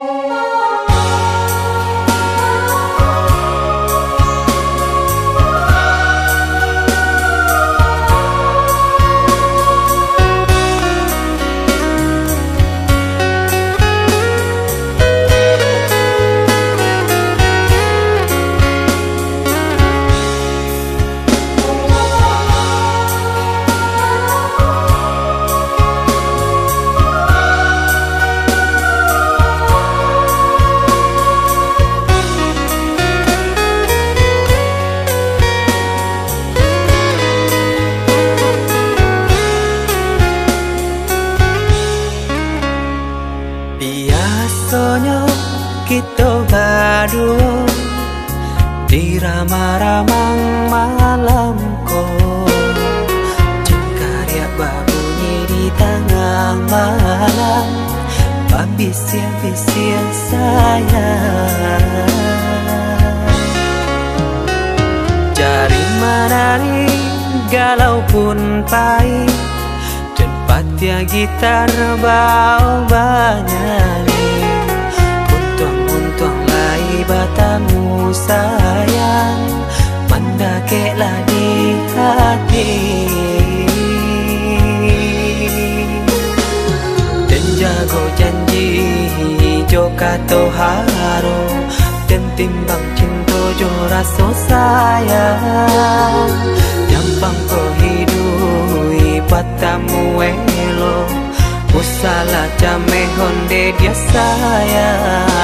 Oh. Biasanya kita berdua Di ramah-ramah malamku Jengkarya babunyi di tengah malam Babisia-bisia sayang. Jari menari galau pun pahit Tempatnya gitar bau banyak Untung-untung lai batamu, sayang Mendakeklah di hati. Dan jago janji Joka haro, Dan timbang cinta jo rasa sayang. Jampang kau hidui batamu elo eh. Usala jame honde dia sayang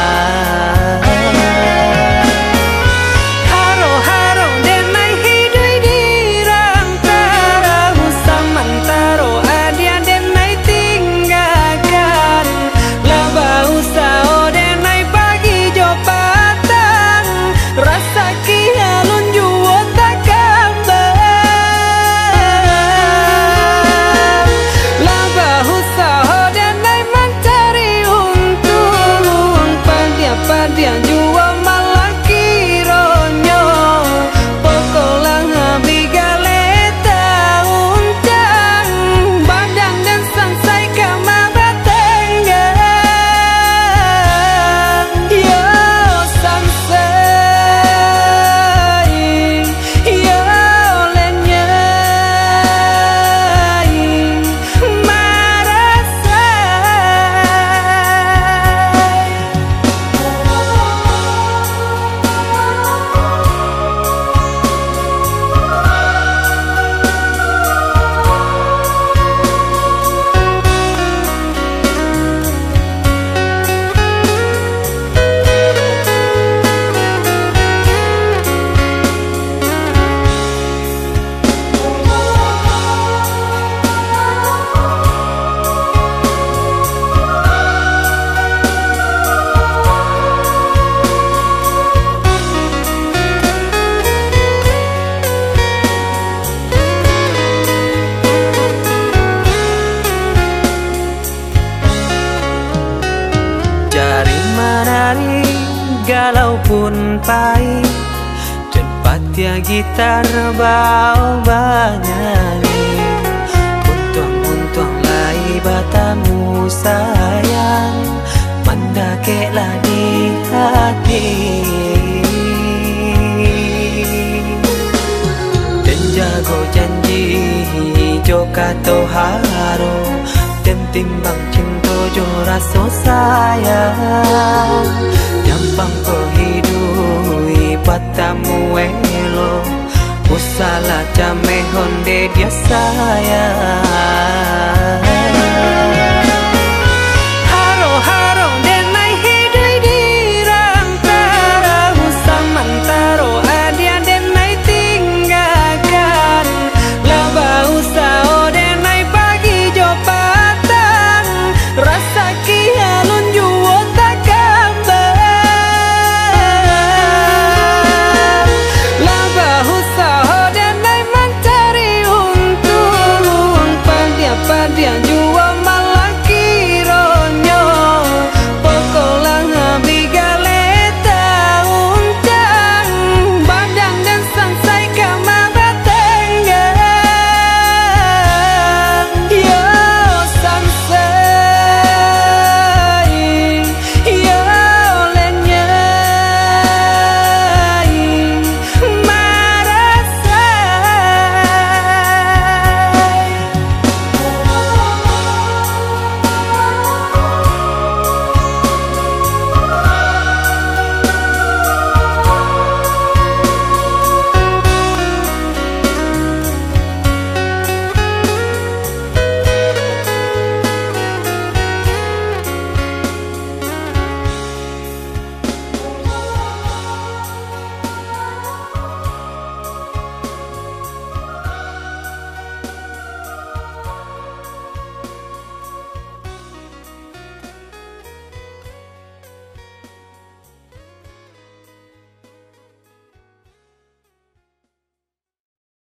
galau pun pahit. Tempatnya gitar bau banyani Untung-untung lai batamu, sayang. Mendakeklah di hati. Dan jago janji Joka toharo Dan timbang cinta jo rasa sayang. Gampang ko hidui patamu elo. Usala jame honde dia sayang